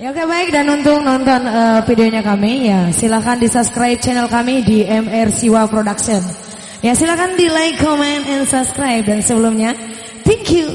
Ya oke baik dan untuk nonton uh, videonya kami ya silahkan di subscribe channel kami di MR Siwa Production. Ya silahkan di like, comment, and subscribe dan sebelumnya thank you.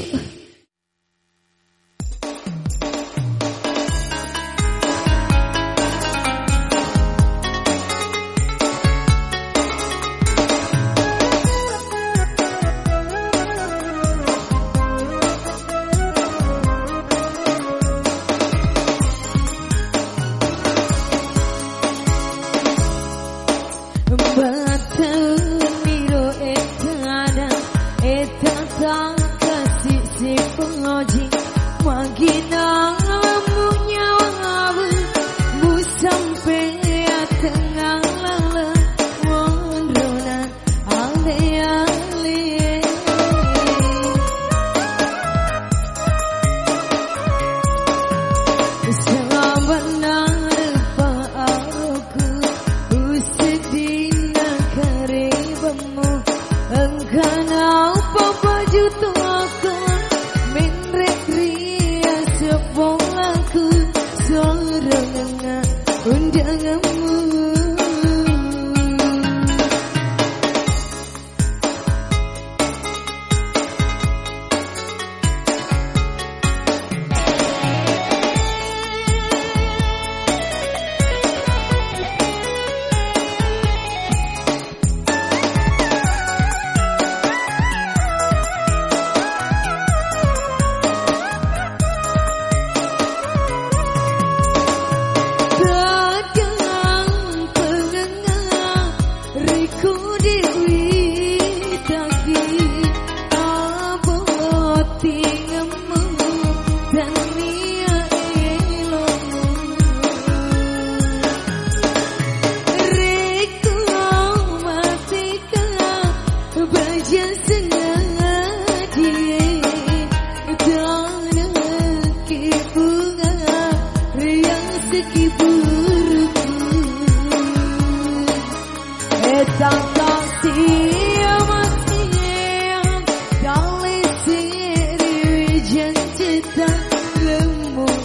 Undangan Don't Dans les the je te donne le mot